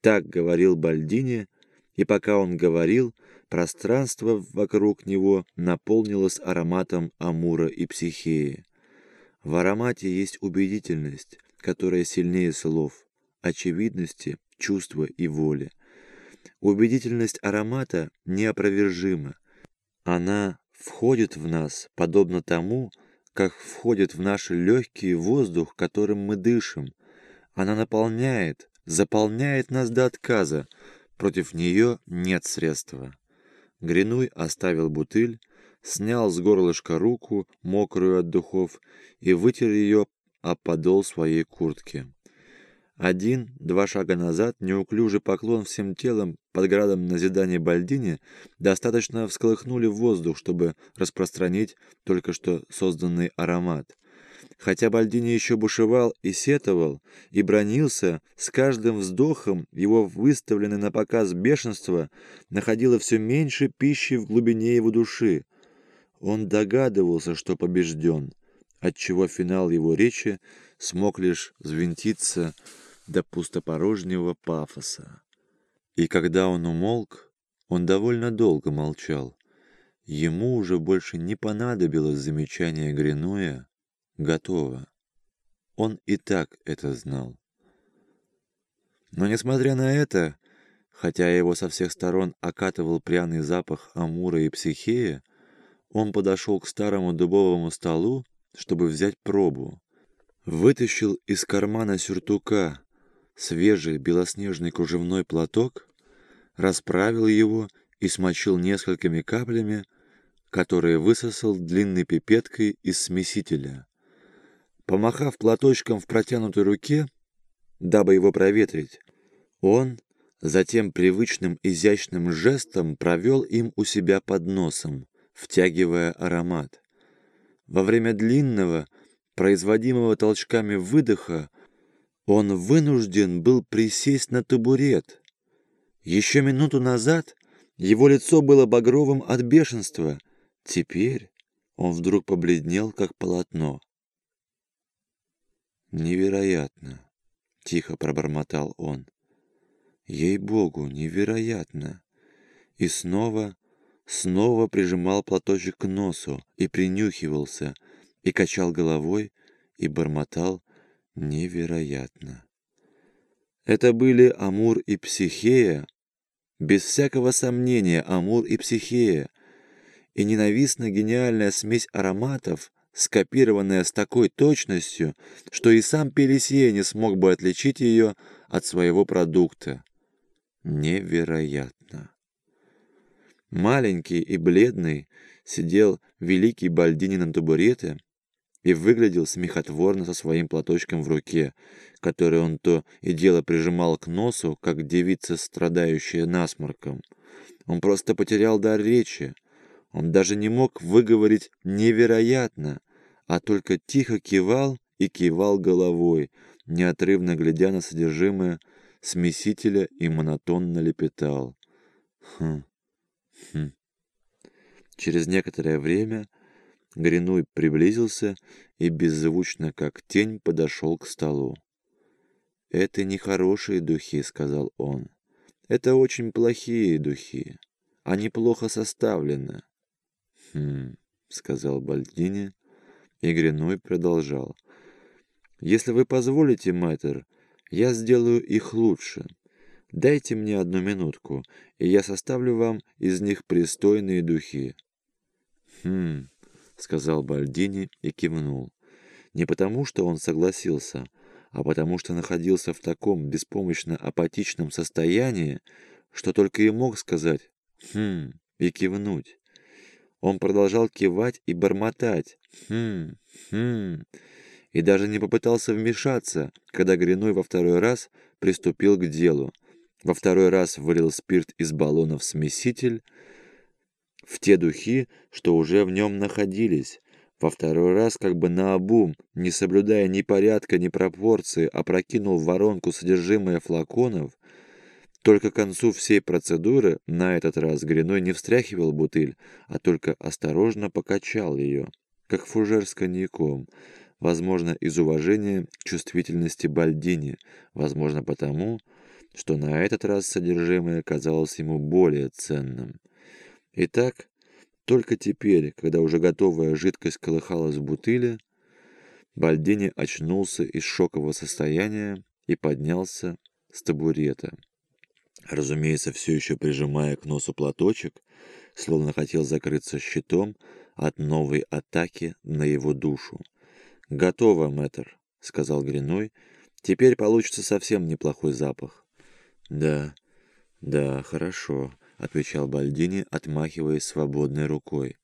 Так говорил Бальдини, и пока он говорил, пространство вокруг него наполнилось ароматом амура и психеи. В аромате есть убедительность, которая сильнее слов, очевидности, чувства и воли. Убедительность аромата неопровержима. Она входит в нас, подобно тому, как входит в наши легкие воздух, которым мы дышим. Она наполняет, заполняет нас до отказа. Против нее нет средства. Гринуй оставил бутыль, снял с горлышка руку, мокрую от духов, и вытер ее о подол своей куртки. Один-два шага назад, неуклюжий поклон всем телом под градом назидания Бальдини достаточно всколыхнули воздух, чтобы распространить только что созданный аромат. Хотя Бальдини еще бушевал и сетовал, и бронился, с каждым вздохом его выставленное на показ бешенство находило все меньше пищи в глубине его души. Он догадывался, что побежден, отчего финал его речи смог лишь взвинтиться до пустопорожнего пафоса. И когда он умолк, он довольно долго молчал. Ему уже больше не понадобилось замечание Гринуя «Готово». Он и так это знал. Но несмотря на это, хотя его со всех сторон окатывал пряный запах амура и психея, он подошел к старому дубовому столу, чтобы взять пробу. Вытащил из кармана сюртука свежий белоснежный кружевной платок, расправил его и смочил несколькими каплями, которые высосал длинной пипеткой из смесителя. Помахав платочком в протянутой руке, дабы его проветрить, он затем привычным изящным жестом провел им у себя под носом, втягивая аромат. Во время длинного, производимого толчками выдоха, он вынужден был присесть на табурет. Еще минуту назад его лицо было багровым от бешенства. Теперь он вдруг побледнел, как полотно. «Невероятно!» — тихо пробормотал он. «Ей-богу, невероятно!» И снова, снова прижимал платочек к носу и принюхивался, и качал головой, и бормотал Невероятно. Это были Амур и Психея, без всякого сомнения Амур и Психея, и ненавистно гениальная смесь ароматов, скопированная с такой точностью, что и сам Пелесье не смог бы отличить ее от своего продукта. Невероятно. Маленький и бледный сидел великий Бальдини на табурете, и выглядел смехотворно со своим платочком в руке, который он то и дело прижимал к носу, как девица, страдающая насморком. Он просто потерял дар речи. Он даже не мог выговорить «невероятно», а только тихо кивал и кивал головой, неотрывно глядя на содержимое смесителя и монотонно лепетал. Хм, хм. Через некоторое время Гринуй приблизился и беззвучно, как тень, подошел к столу. «Это не хорошие духи», — сказал он. «Это очень плохие духи. Они плохо составлены». «Хм», — сказал Бальдини, и Гринуй продолжал. «Если вы позволите, мэтр, я сделаю их лучше. Дайте мне одну минутку, и я составлю вам из них пристойные духи». «Хм», сказал Бальдини и кивнул. Не потому, что он согласился, а потому что находился в таком беспомощно-апатичном состоянии, что только и мог сказать «хм» и кивнуть. Он продолжал кивать и бормотать «хм, хм», и даже не попытался вмешаться, когда Гриной во второй раз приступил к делу. Во второй раз вылил спирт из баллона в смеситель, в те духи, что уже в нем находились. Во второй раз, как бы наобум, не соблюдая ни порядка, ни пропорции, опрокинул в воронку содержимое флаконов. Только к концу всей процедуры на этот раз Гриной не встряхивал бутыль, а только осторожно покачал ее, как фужер с коньяком, возможно, из уважения к чувствительности Бальдини, возможно, потому, что на этот раз содержимое казалось ему более ценным. Итак, только теперь, когда уже готовая жидкость колыхалась в бутыле, Бальдини очнулся из шокового состояния и поднялся с табурета. Разумеется, все еще прижимая к носу платочек, словно хотел закрыться щитом от новой атаки на его душу. «Готово, мэтр», — сказал Гриной. «Теперь получится совсем неплохой запах». «Да, да, хорошо», — отвечал Бальдини, отмахиваясь свободной рукой.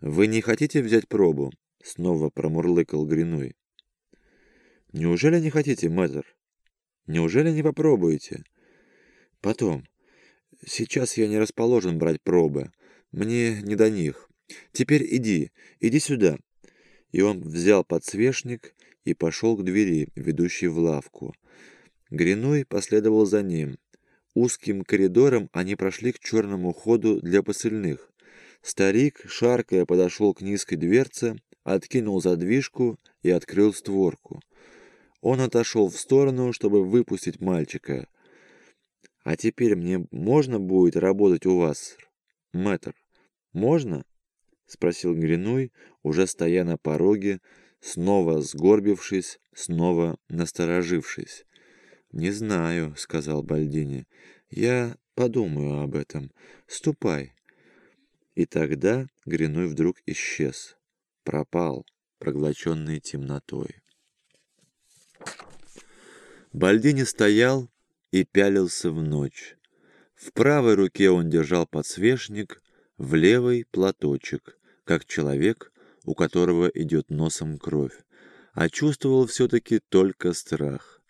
«Вы не хотите взять пробу?» — снова промурлыкал Гриной. «Неужели не хотите, мэтр? Неужели не попробуете?» «Потом. Сейчас я не расположен брать пробы. Мне не до них. Теперь иди, иди сюда». И он взял подсвечник и пошел к двери, ведущей в лавку. Гриной последовал за ним. Узким коридором они прошли к черному ходу для посыльных. Старик, шаркая, подошел к низкой дверце, откинул задвижку и открыл створку. Он отошел в сторону, чтобы выпустить мальчика. «А теперь мне можно будет работать у вас, мэтр? Можно?» — спросил Гринуй, уже стоя на пороге, снова сгорбившись, снова насторожившись. «Не знаю», — сказал Бальдини. «Я подумаю об этом. Ступай». И тогда Гриной вдруг исчез, пропал, проглоченный темнотой. Бальдини стоял и пялился в ночь. В правой руке он держал подсвечник, в левой — платочек, как человек, у которого идет носом кровь, а чувствовал все-таки только страх.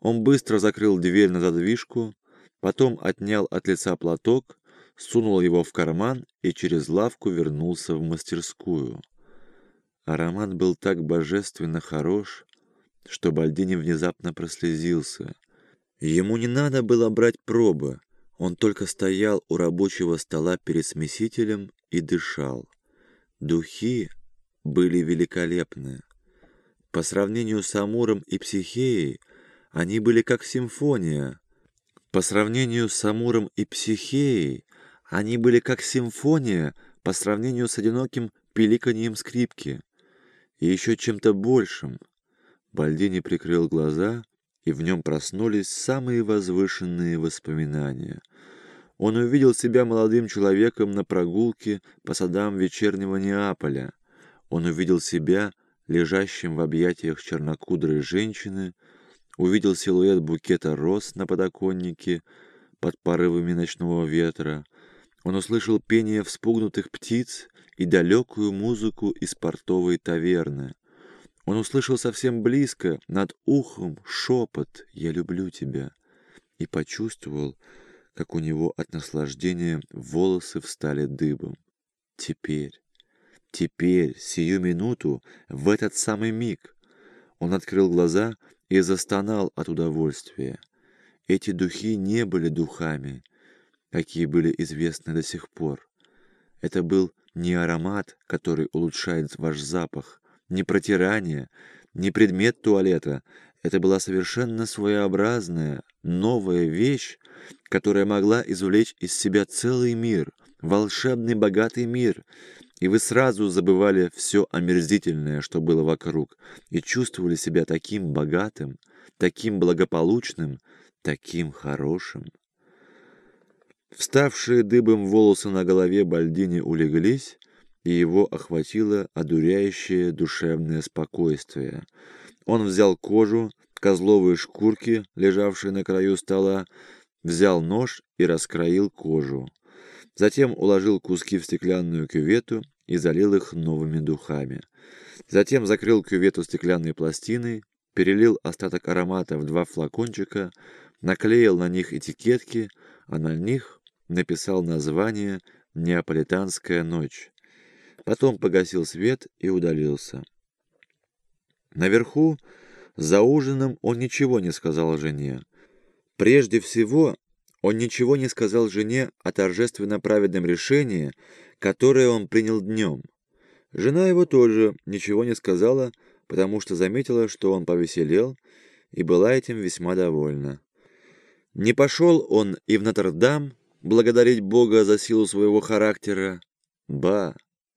Он быстро закрыл дверь на задвижку, потом отнял от лица платок сунул его в карман и через лавку вернулся в мастерскую. Аромат был так божественно хорош, что Бальдини внезапно прослезился. Ему не надо было брать пробы, он только стоял у рабочего стола перед смесителем и дышал. Духи были великолепны. По сравнению с Амуром и Психеей, они были как симфония. По сравнению с Амуром и Психеей, они были как симфония по сравнению с одиноким пиликаньем скрипки. И еще чем-то большим. Бальдини прикрыл глаза, и в нем проснулись самые возвышенные воспоминания. Он увидел себя молодым человеком на прогулке по садам вечернего Неаполя. Он увидел себя лежащим в объятиях чернокудрой женщины, увидел силуэт букета роз на подоконнике под порывами ночного ветра, он услышал пение вспугнутых птиц и далекую музыку из портовой таверны. Он услышал совсем близко, над ухом, шепот «Я люблю тебя» и почувствовал, как у него от наслаждения волосы встали дыбом. Теперь, теперь, сию минуту, в этот самый миг, он открыл глаза и застонал от удовольствия. Эти духи не были духами, какие были известны до сих пор. Это был не аромат, который улучшает ваш запах, не протирание, не предмет туалета. Это была совершенно своеобразная, новая вещь, которая могла извлечь из себя целый мир, волшебный богатый мир, и вы сразу забывали все омерзительное, что было вокруг, и чувствовали себя таким богатым, таким благополучным, таким хорошим. Вставшие дыбом волосы на голове Бальдини улеглись, и его охватило одуряющее душевное спокойствие. Он взял кожу, козловые шкурки, лежавшие на краю стола, взял нож и раскроил кожу. Затем уложил куски в стеклянную кювету и залил их новыми духами. Затем закрыл кювету стеклянной пластиной, перелил остаток аромата в два флакончика, наклеил на них этикетки, а на них написал название «Неаполитанская ночь». Потом погасил свет и удалился. Наверху, за ужином, он ничего не сказал жене. Прежде всего, он ничего не сказал жене о торжественно праведном решении, которое он принял днем. Жена его тоже ничего не сказала, потому что заметила, что он повеселел, и была этим весьма довольна. Не пошел он и в Нотр-Дам благодарить Бога за силу своего характера. Ба!